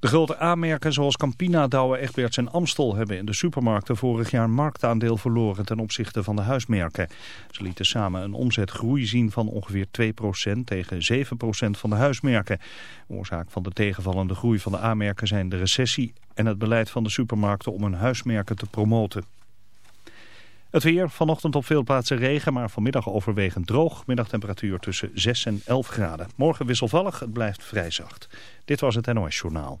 De grote aanmerken zoals Campina, Douwe, Egberts en Amstel hebben in de supermarkten vorig jaar marktaandeel verloren ten opzichte van de huismerken. Ze lieten samen een omzetgroei zien van ongeveer 2% tegen 7% van de huismerken. Oorzaak van de tegenvallende groei van de aanmerken zijn de recessie en het beleid van de supermarkten om hun huismerken te promoten. Het weer, vanochtend op veel plaatsen regen, maar vanmiddag overwegend droog. Middagtemperatuur tussen 6 en 11 graden. Morgen wisselvallig, het blijft vrij zacht. Dit was het NOS Journaal.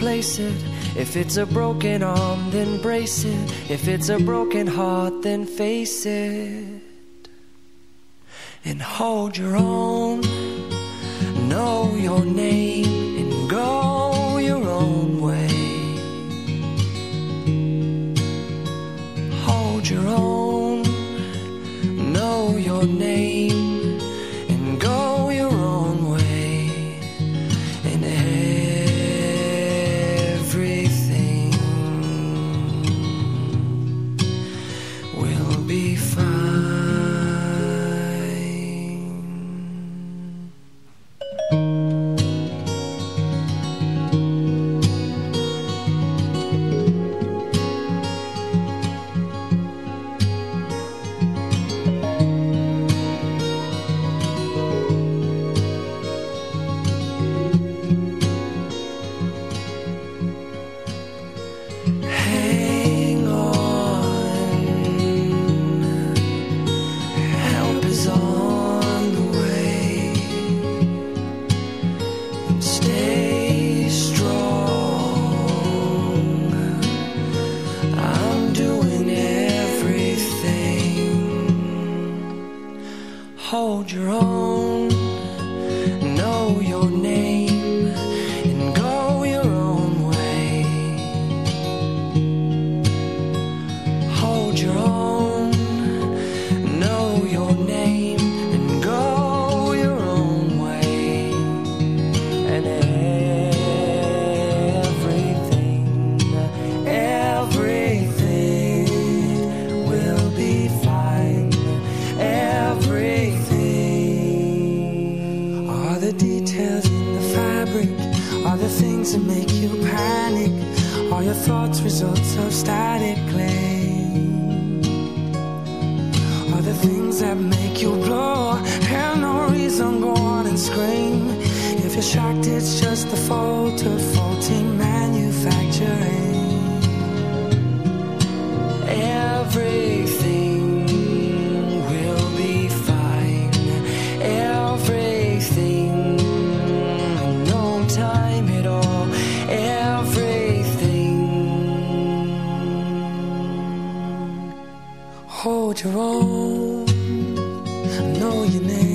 replace it. If it's a broken arm, then brace it. If it's a broken heart, then face it. And hold your own, know your name. draw your own. I know your name.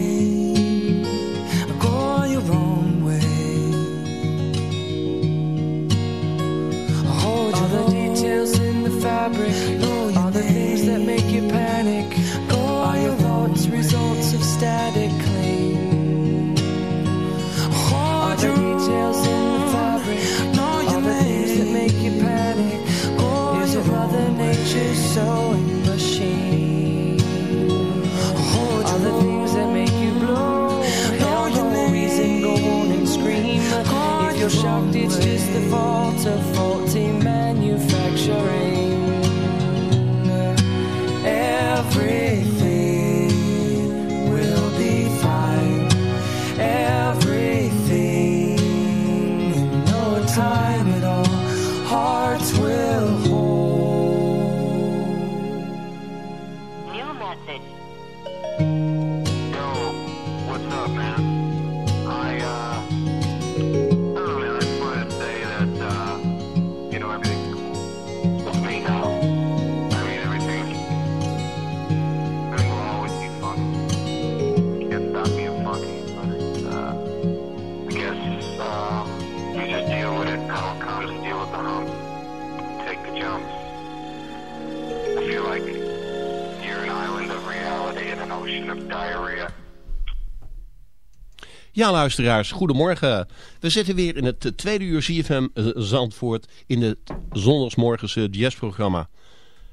Ja, luisteraars, goedemorgen. We zitten weer in het eh, tweede uur CFM eh, Zandvoort in het zondagsmorgense jazzprogramma.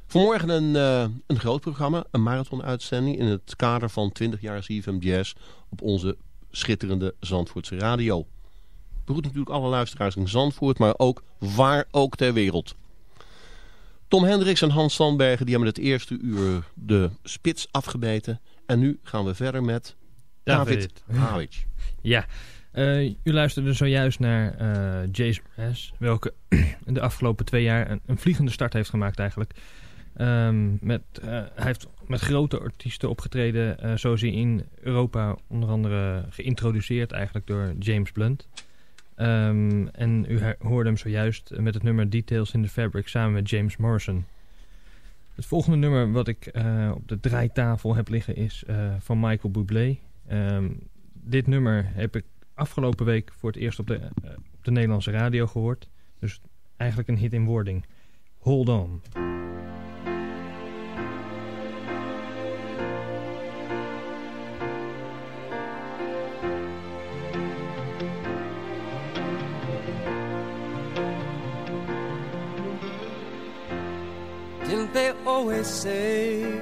Vanmorgen een, uh, een groot programma, een marathonuitzending in het kader van 20 jaar CFM Jazz op onze schitterende Zandvoortse radio. Begroet natuurlijk alle luisteraars in Zandvoort, maar ook waar ook ter wereld. Tom Hendricks en Hans Sandbergen die hebben het eerste uur de spits afgebeten. En nu gaan we verder met David. Havic. Ja, uh, u luisterde zojuist naar uh, Jason Mraz, welke de afgelopen twee jaar een, een, vliegende start heeft gemaakt eigenlijk. Um, met, uh, hij heeft met grote artiesten opgetreden, zo is hij in Europa onder andere geïntroduceerd eigenlijk door James Blunt. Um, en u hoorde hem zojuist met het nummer Details in the Fabric samen met James Morrison. Het volgende nummer wat ik op de draaitafel heb liggen is van Michael Bublé. Um, dit nummer heb ik afgelopen week voor het eerst op de, uh, op de Nederlandse radio gehoord. Dus eigenlijk een hit in wording. Hold on. Always say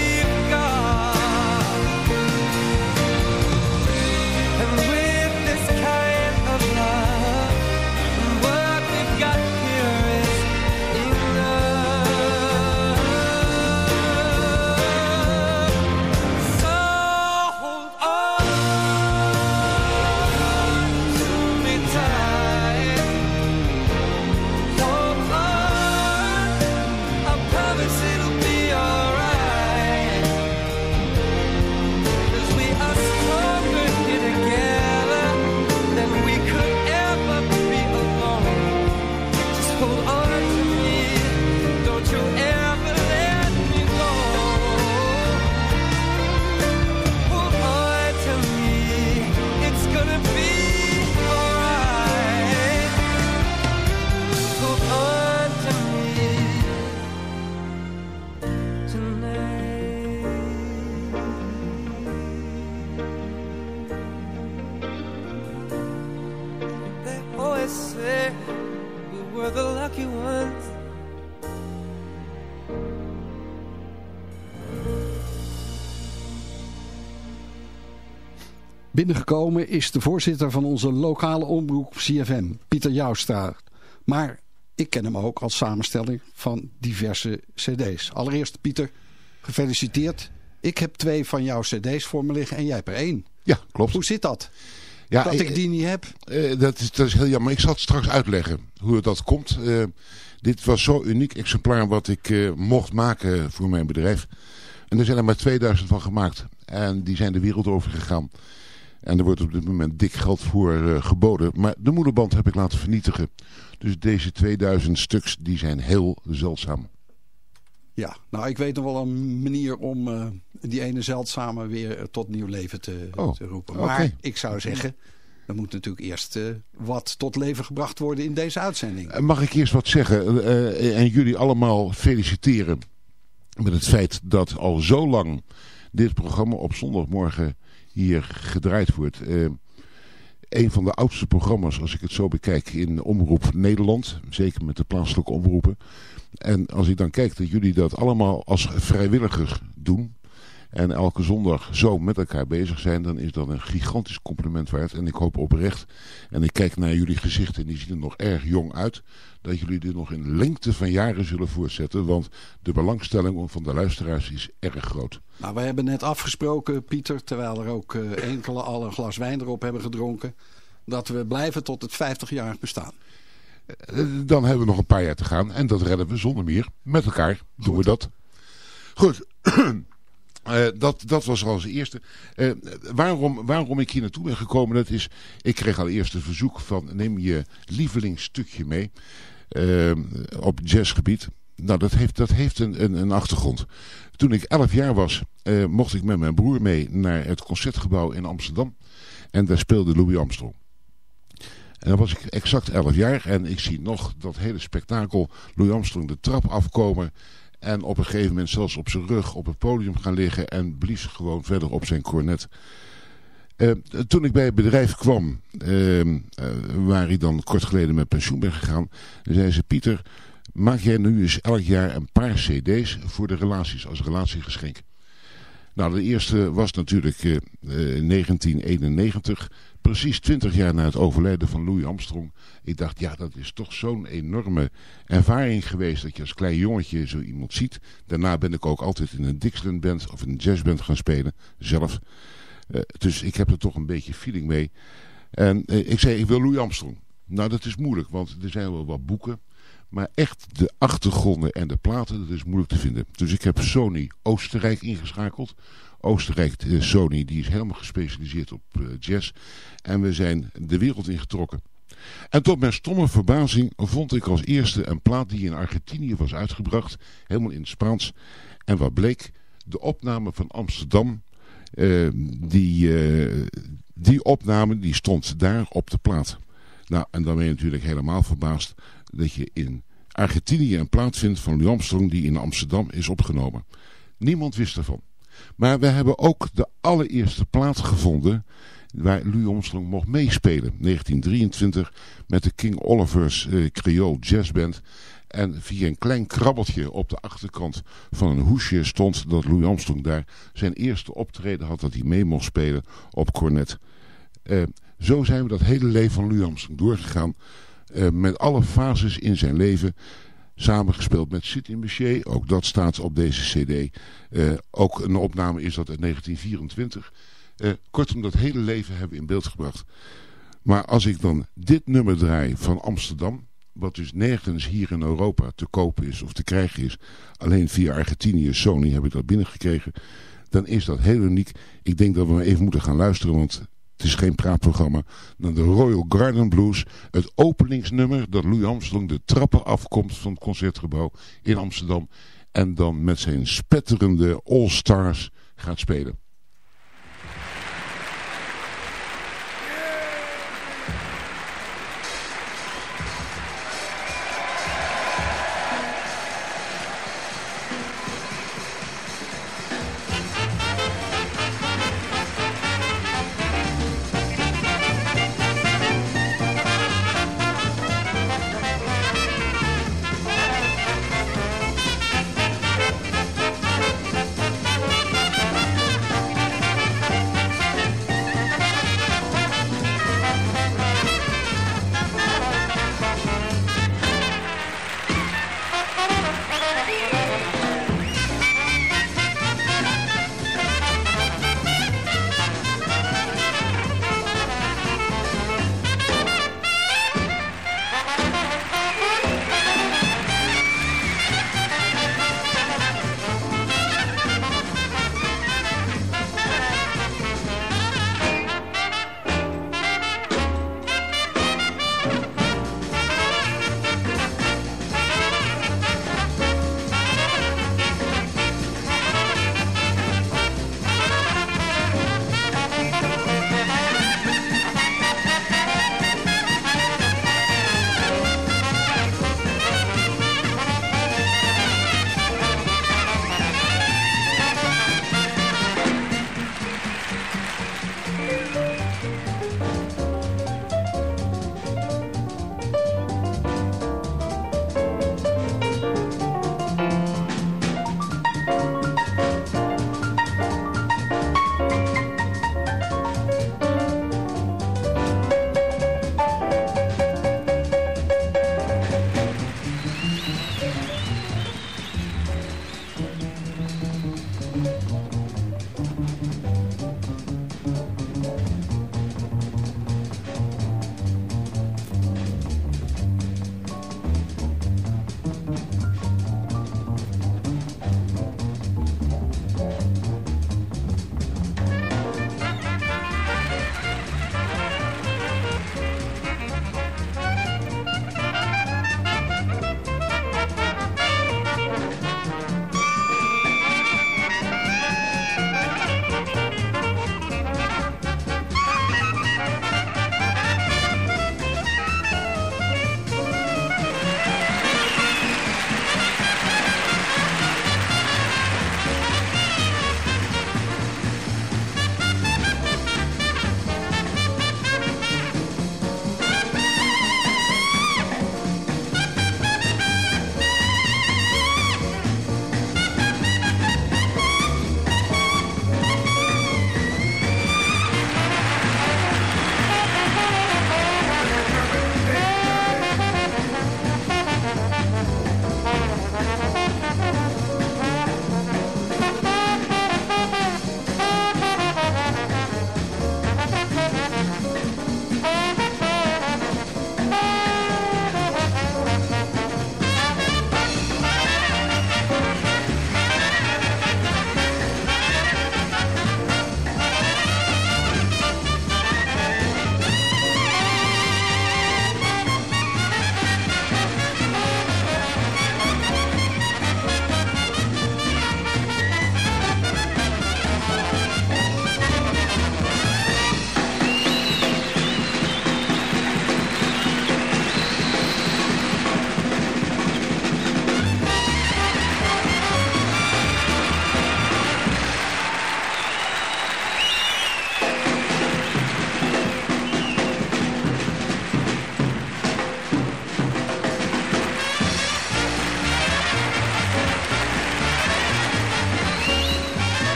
Binnengekomen is de voorzitter van onze lokale omroep CFM, Pieter Joustra. Maar ik ken hem ook als samenstelling van diverse cd's. Allereerst Pieter, gefeliciteerd. Ik heb twee van jouw cd's voor me liggen en jij hebt er één. Ja, klopt. Hoe zit dat? Ja, dat ik die niet heb? Uh, dat, is, dat is heel jammer. Ik zal het straks uitleggen hoe dat komt. Uh, dit was zo'n uniek exemplaar wat ik uh, mocht maken voor mijn bedrijf. En er zijn er maar 2000 van gemaakt. En die zijn de wereld over gegaan. En er wordt op dit moment dik geld voor geboden. Maar de moederband heb ik laten vernietigen. Dus deze 2000 stuks die zijn heel zeldzaam. Ja, nou ik weet nog wel een manier om uh, die ene zeldzame weer tot nieuw leven te, oh, te roepen. Maar okay. ik zou zeggen, er moet natuurlijk eerst uh, wat tot leven gebracht worden in deze uitzending. Mag ik eerst wat zeggen en jullie allemaal feliciteren met het feit dat al zo lang dit programma op zondagmorgen hier gedraaid wordt. een van de oudste programma's, als ik het zo bekijk, in Omroep Nederland. Zeker met de plaatselijke omroepen. En als ik dan kijk dat jullie dat allemaal als vrijwilliger doen. En elke zondag zo met elkaar bezig zijn. Dan is dat een gigantisch compliment waard. En ik hoop oprecht. En ik kijk naar jullie gezichten. En die zien er nog erg jong uit. Dat jullie dit nog in lengte van jaren zullen voortzetten. Want de belangstelling van de luisteraars is erg groot. Nou, we hebben net afgesproken, Pieter. Terwijl er ook uh, enkele al een glas wijn erop hebben gedronken. Dat we blijven tot het 50-jarig bestaan. Dan hebben we nog een paar jaar te gaan. En dat redden we zonder meer. Met elkaar doen Goed. we dat. Goed. Uh, dat, dat was al als eerste. Uh, waarom, waarom ik hier naartoe ben gekomen, dat is... Ik kreeg al eerst een verzoek van... Neem je lievelingsstukje mee. Uh, op jazzgebied. Nou, dat heeft, dat heeft een, een, een achtergrond. Toen ik 11 jaar was, mocht ik met mijn broer mee naar het Concertgebouw in Amsterdam. En daar speelde Louis Armstrong. En dan was ik exact 11 jaar en ik zie nog dat hele spektakel Louis Armstrong de trap afkomen. En op een gegeven moment zelfs op zijn rug op het podium gaan liggen en blies gewoon verder op zijn cornet. Uh, toen ik bij het bedrijf kwam, uh, uh, waar ik dan kort geleden met pensioen ben gegaan, zei ze, Pieter, maak jij nu eens elk jaar een paar cd's voor de relaties, als relatiegeschenk. Nou, de eerste was natuurlijk uh, 1991, precies 20 jaar na het overlijden van Louis Armstrong. Ik dacht, ja, dat is toch zo'n enorme ervaring geweest dat je als klein jongetje zo iemand ziet. Daarna ben ik ook altijd in een Dixieland band of een jazzband gaan spelen, zelf. Uh, dus ik heb er toch een beetje feeling mee. En uh, ik zei, ik wil Louis Armstrong. Nou, dat is moeilijk, want er zijn wel wat boeken. Maar echt de achtergronden en de platen, dat is moeilijk te vinden. Dus ik heb Sony Oostenrijk ingeschakeld. Oostenrijk, Sony, die is helemaal gespecialiseerd op uh, jazz. En we zijn de wereld ingetrokken. En tot mijn stomme verbazing vond ik als eerste een plaat die in Argentinië was uitgebracht. Helemaal in het Spaans. En wat bleek, de opname van Amsterdam, uh, die, uh, die opname die stond daar op de plaat. Nou, en dan ben je natuurlijk helemaal verbaasd dat je in Argentinië een plaat vindt van Louis Armstrong die in Amsterdam is opgenomen. Niemand wist ervan. Maar we hebben ook de allereerste plaat gevonden waar Louis Armstrong mocht meespelen. 1923 met de King Oliver's uh, Creole Jazz Band. En via een klein krabbeltje op de achterkant van een hoesje stond dat Louis Armstrong daar zijn eerste optreden had dat hij mee mocht spelen op cornet. Uh, zo zijn we dat hele leven van Louis Armstrong doorgegaan. Uh, met alle fases in zijn leven. Samengespeeld met Sid Bichet. Ook dat staat op deze cd. Uh, ook een opname is dat uit 1924. Uh, kortom, dat hele leven hebben we in beeld gebracht. Maar als ik dan dit nummer draai van Amsterdam. Wat dus nergens hier in Europa te kopen is of te krijgen is. Alleen via Argentinië, Sony heb ik dat binnengekregen. Dan is dat heel uniek. Ik denk dat we maar even moeten gaan luisteren. Want het is geen praatprogramma, dan de Royal Garden Blues. Het openingsnummer dat Louis Armstrong de trappen afkomt van het Concertgebouw in Amsterdam. En dan met zijn spetterende All-Stars gaat spelen.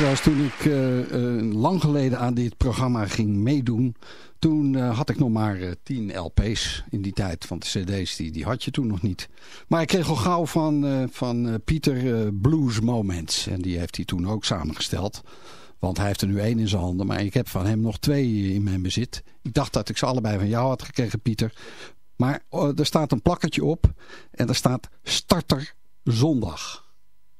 Luisteraars, toen ik eh, eh, lang geleden aan dit programma ging meedoen... toen eh, had ik nog maar eh, 10 LP's in die tijd. Want de cd's die, die had je toen nog niet. Maar ik kreeg al gauw van, van Pieter Blues Moments. En die heeft hij toen ook samengesteld. Want hij heeft er nu één in zijn handen. Maar ik heb van hem nog twee in mijn bezit. Ik dacht dat ik ze allebei van jou had gekregen, Pieter. Maar eh, er staat een plakketje op. En er staat Starter Zondag.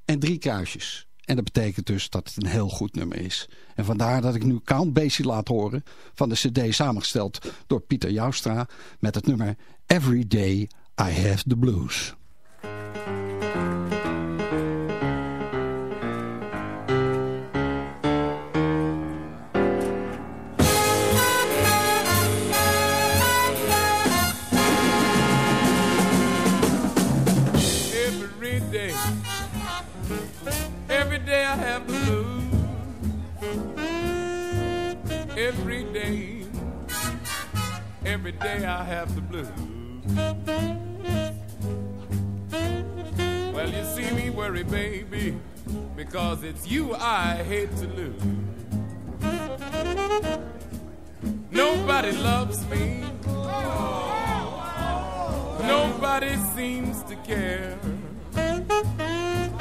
En drie kruisjes. En dat betekent dus dat het een heel goed nummer is. En vandaar dat ik nu Count Basie laat horen van de cd samengesteld door Pieter Joustra met het nummer Every Day I Have the Blues. Every day I have the blues. Well, you see me worry, baby, because it's you I hate to lose. Nobody loves me. Nobody seems to care.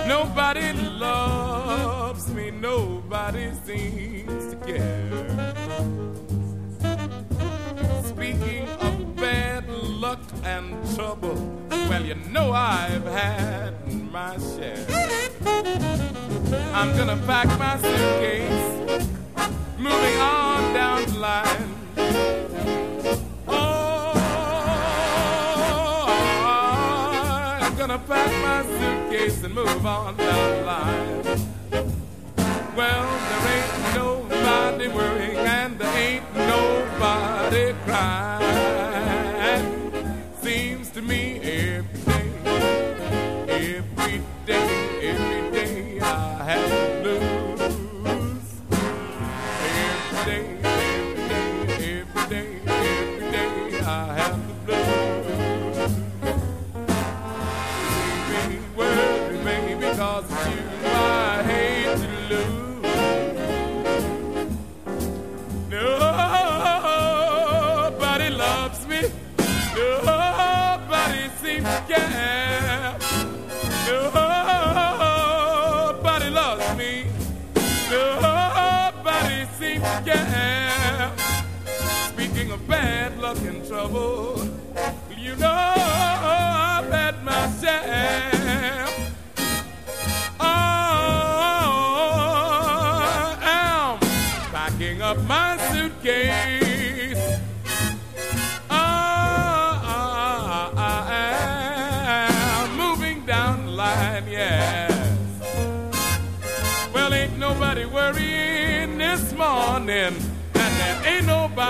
Nobody loves me. Nobody seems to care. And trouble, well, you know I've had my share. I'm gonna pack my suitcase, moving on down the line. Oh, I'm gonna pack my suitcase and move on down the line. Well, there ain't nobody worrying and there ain't nobody crying. Care. Speaking of bad luck and trouble,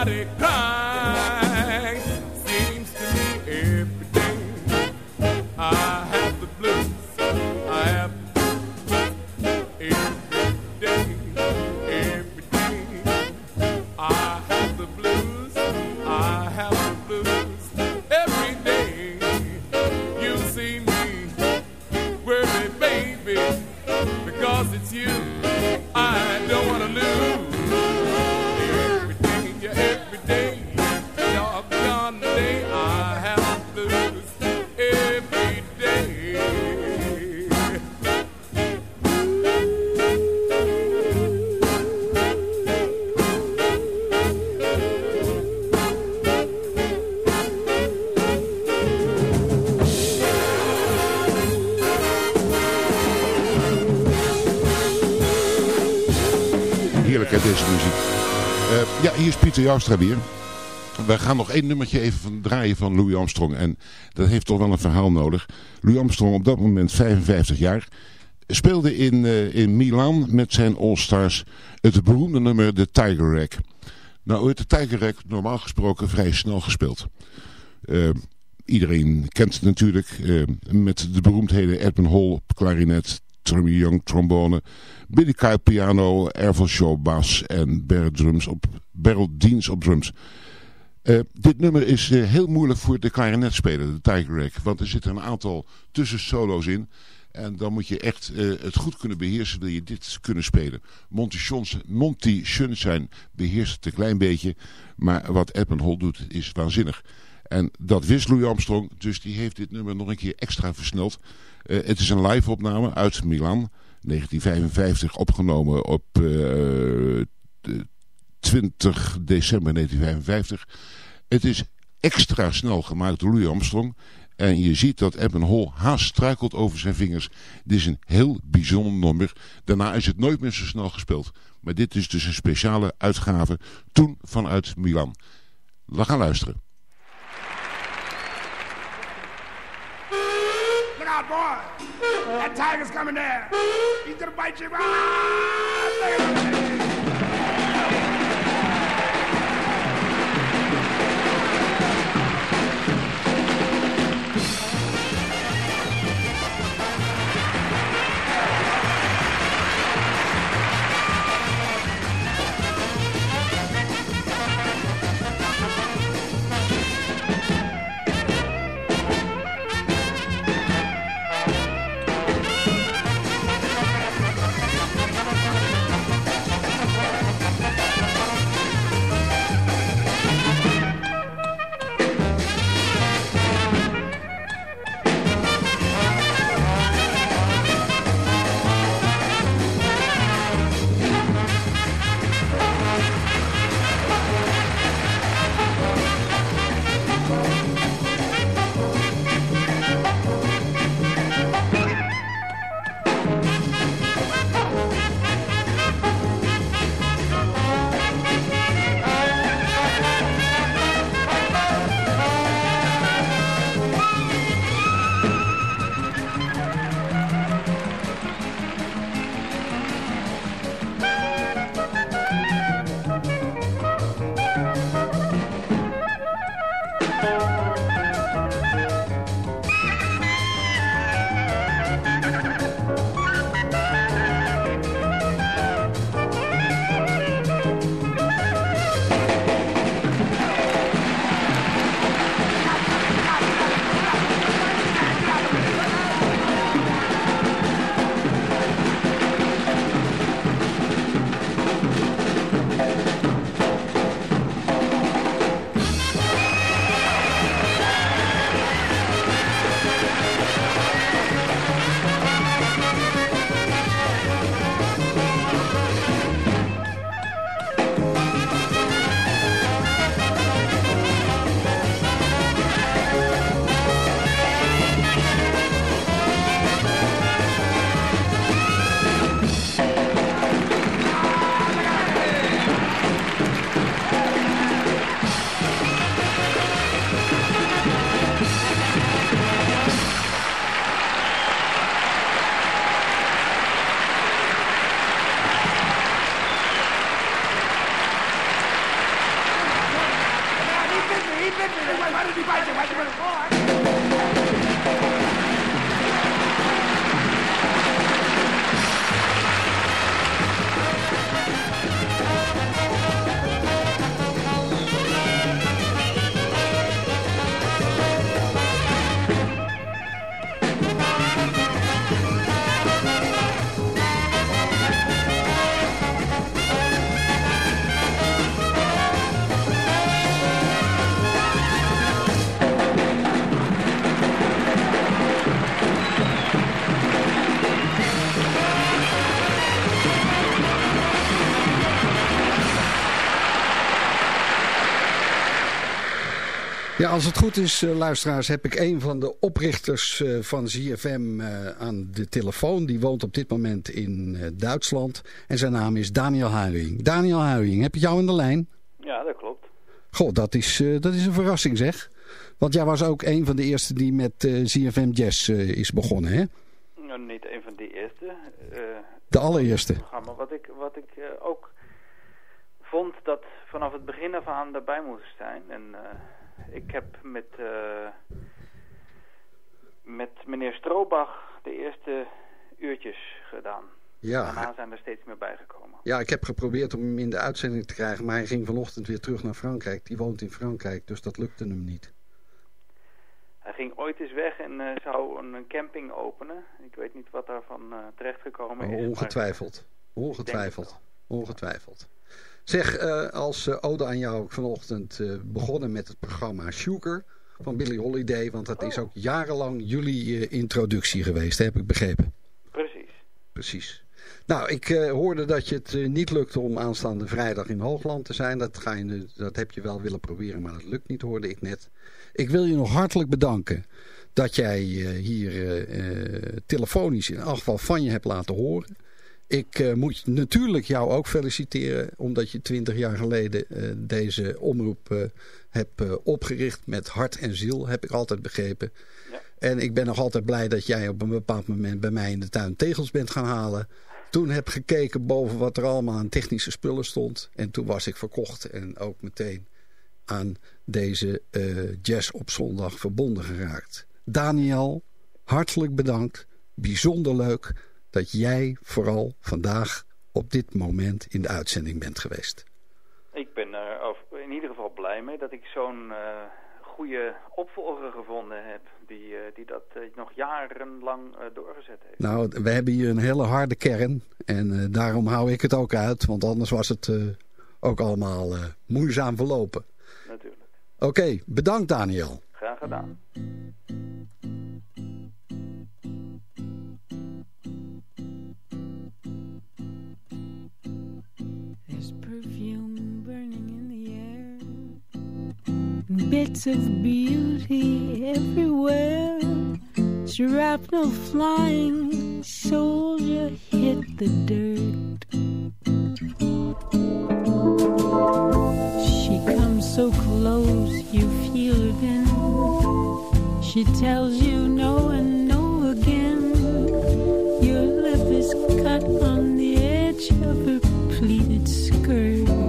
Radhika. Joustra weer. We gaan nog één nummertje even van draaien van Louis Armstrong. En dat heeft toch wel een verhaal nodig. Louis Armstrong op dat moment 55 jaar. Speelde in, eh, in Milaan met zijn All-Stars het beroemde nummer de Tiger Rack. Nou, het de Tiger Rack normaal gesproken vrij snel gespeeld. Eh, iedereen kent het natuurlijk. eh, met de beroemdheden Edmund Hall op klarinet, Tommy Young trombone, Billy Kyle piano, Errol Shaw bas en Beryl, drums op, Beryl Deans op drums. Eh, dit nummer is eh, heel moeilijk voor de klarinetspeler, de Tiger Rack. Want er zitten een aantal tussensolo's in. En dan moet je echt eh, het goed kunnen beheersen, wil je dit kunnen spelen. Monty, Shons, Monty beheerst het een klein beetje, maar wat Hall doet is waanzinnig. En dat wist Louis Armstrong, dus die heeft dit nummer nog een keer extra versneld. Eh, het is een live opname uit Milan, 1955, opgenomen op eh, 20 december 1955. Het is extra snel gemaakt door Louis Armstrong. En je ziet dat Eben Hall haast struikelt over zijn vingers. Dit is een heel bijzonder nummer. Daarna is het nooit meer zo snel gespeeld. Maar dit is dus een speciale uitgave toen vanuit Milan. We gaan luisteren. Boy. That tiger's coming there. He's gonna bite you. Ah, als het goed is, eh, luisteraars, heb ik een van de oprichters eh, van ZFM eh, aan de telefoon. Die woont op dit moment in Duitsland. En zijn naam is Daniel Huijing. Daniel Huijing, heb je jou in de lijn? Ja, dat klopt. Goh, dat is, dat is een verrassing zeg. Want jij was ook een van de eerste die met ZFM Jazz is begonnen, hè? Nou, niet een van die eerste. De allereerste. programma. Wat ik, wat ik ook vond dat vanaf het begin af aan daarbij moest zijn. En ik heb met, eh, met meneer Stroobach de eerste uurtjes gedaan. Ja. Daarna zijn er steeds meer bijgekomen. Ja, ik heb geprobeerd om hem in de uitzending te krijgen, maar hij ging vanochtend weer terug naar Frankrijk. Die woont in Frankrijk, dus dat lukte hem niet. Hij ging ooit eens weg en eh, zou een, camping openen. Ik weet niet wat daarvan uh, terechtgekomen is. Oh, ongetwijfeld. Ongetwijfeld. Ongetwijfeld. Zeg, uh, als uh, ode aan jou vanochtend uh, begonnen met het programma Sugar van Billy Holiday. Want dat oh. is ook jarenlang jullie introductie geweest, heb ik begrepen. Precies. Precies. Nou, ik hoorde dat je het niet lukte om aanstaande vrijdag in Hoogland te zijn. Dat, ga je, dat heb je wel willen proberen, maar dat lukt niet, hoorde ik net. Ik wil je nog hartelijk bedanken dat jij hier telefonisch in elk geval van je hebt laten horen. Ik uh, moet natuurlijk jou ook feliciteren omdat je twintig jaar geleden uh, deze omroep uh, hebt opgericht met hart en ziel, heb ik altijd begrepen. Ja. En ik ben nog altijd blij dat jij op een bepaald moment bij mij in de tuin tegels bent gaan halen. Toen heb gekeken boven wat er allemaal aan technische spullen stond. En toen was ik verkocht en ook meteen aan deze jazz op zondag verbonden geraakt. Daniel, hartelijk bedankt. Bijzonder leuk dat jij vooral vandaag op dit moment in de uitzending bent geweest. Ik ben er in ieder geval blij mee dat ik zo'n uh, goede opvolger gevonden heb. Die, uh, die dat uh, nog jarenlang doorgezet heeft. Nou, we hebben hier een hele harde kern. En daarom hou ik het ook uit. Want anders was het ook allemaal moeizaam verlopen. Natuurlijk. Oké, okay, bedankt Daniel. Graag gedaan. Bits of beauty everywhere. Shrapnel flying, soldier hit the dirt. She comes so close, you feel her then. She tells you no and no again. Your lip is cut on the edge of her pleated skirt.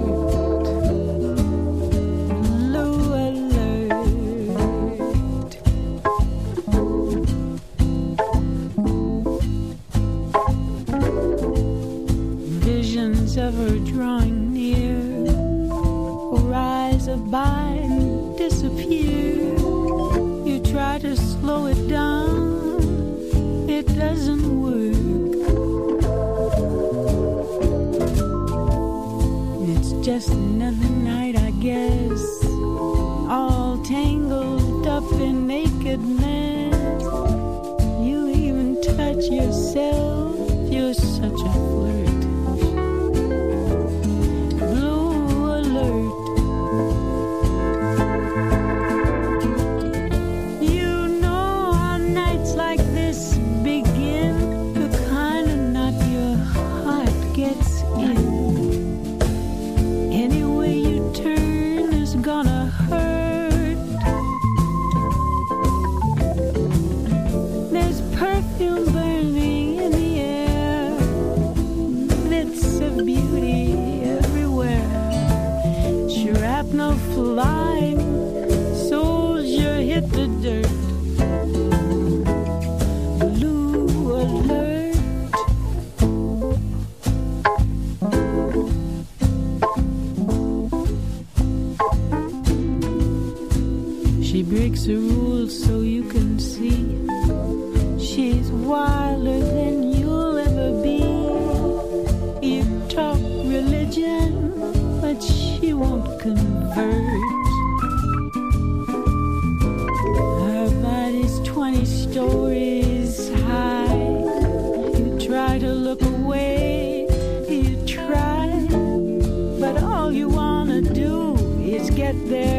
get there.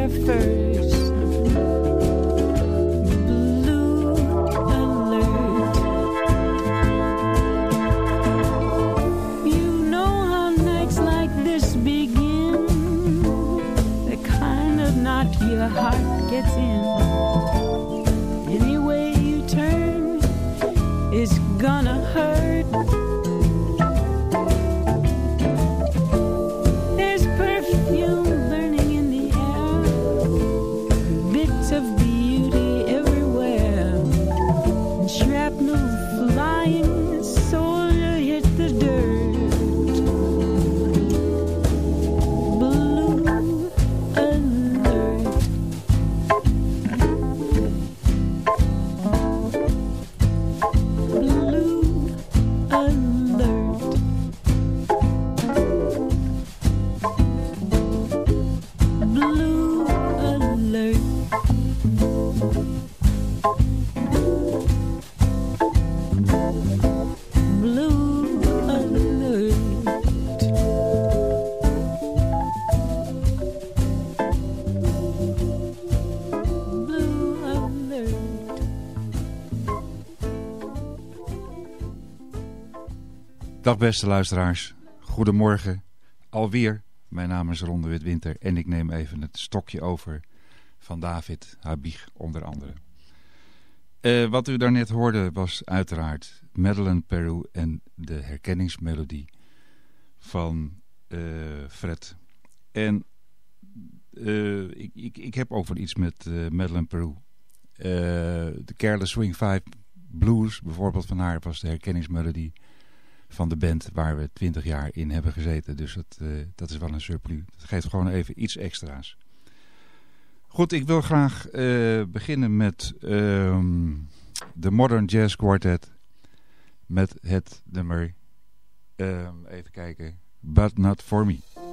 Beste luisteraars, goedemorgen. Alweer, mijn naam is Ronde Witwinter en ik neem even het stokje over van David Habig onder andere. Uh, wat u daarnet hoorde was uiteraard Madeleine Peru en de herkenningsmelodie van uh, Fred. En uh, ik, ik, ik heb ook wel iets met Madeleine Peru. de Careless Swing 5 Blues bijvoorbeeld van haar was de herkenningsmelodie van de band waar we twintig jaar in hebben gezeten. Dus dat, uh, dat is wel een surplus. Dat geeft gewoon even iets extra's. Goed, ik wil graag uh, beginnen met um, de Modern Jazz Quartet. Met het nummer, um, even kijken, But Not For Me.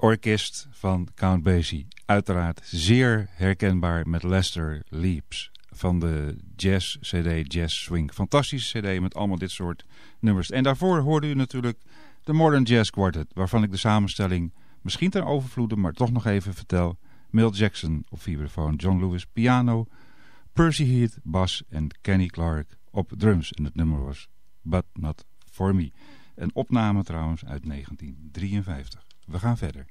Orkest van Count Basie. Uiteraard zeer herkenbaar met Lester Leaps van de Jazz CD Jazz Swing. Fantastische CD met allemaal dit soort nummers. En daarvoor hoorde u natuurlijk de Modern Jazz Quartet, waarvan ik de samenstelling misschien ten overvloede, maar toch nog even vertel. Milt Jackson op vibrafoon, John Lewis piano, Percy Heath bas en Kenny Clark op drums. En het nummer was But Not For Me. Een opname trouwens uit 1953. We gaan verder.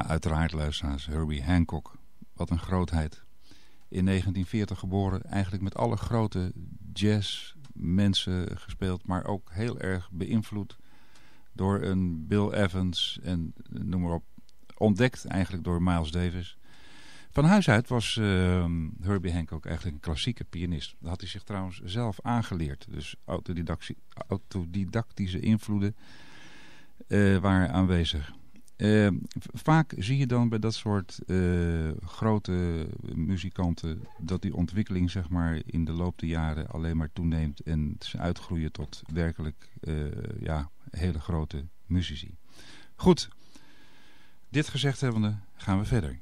Ja, uiteraard luisteraars. Herbie Hancock. Wat een grootheid. In 1940 geboren. Eigenlijk met alle grote jazzmensen gespeeld. Maar ook heel erg beïnvloed door een Bill Evans en noem maar op. Ontdekt eigenlijk door Miles Davis. Van huis uit was uh, Herbie Hancock eigenlijk een klassieke pianist. Dat had hij zich trouwens zelf aangeleerd. Dus autodidactische invloeden uh, waren aanwezig. Uh, vaak zie je dan bij dat soort uh, grote muzikanten dat die ontwikkeling zeg maar, in de loop der jaren alleen maar toeneemt en ze uitgroeien tot werkelijk ja, hele grote muzici. Goed, dit gezegd hebbende gaan we verder.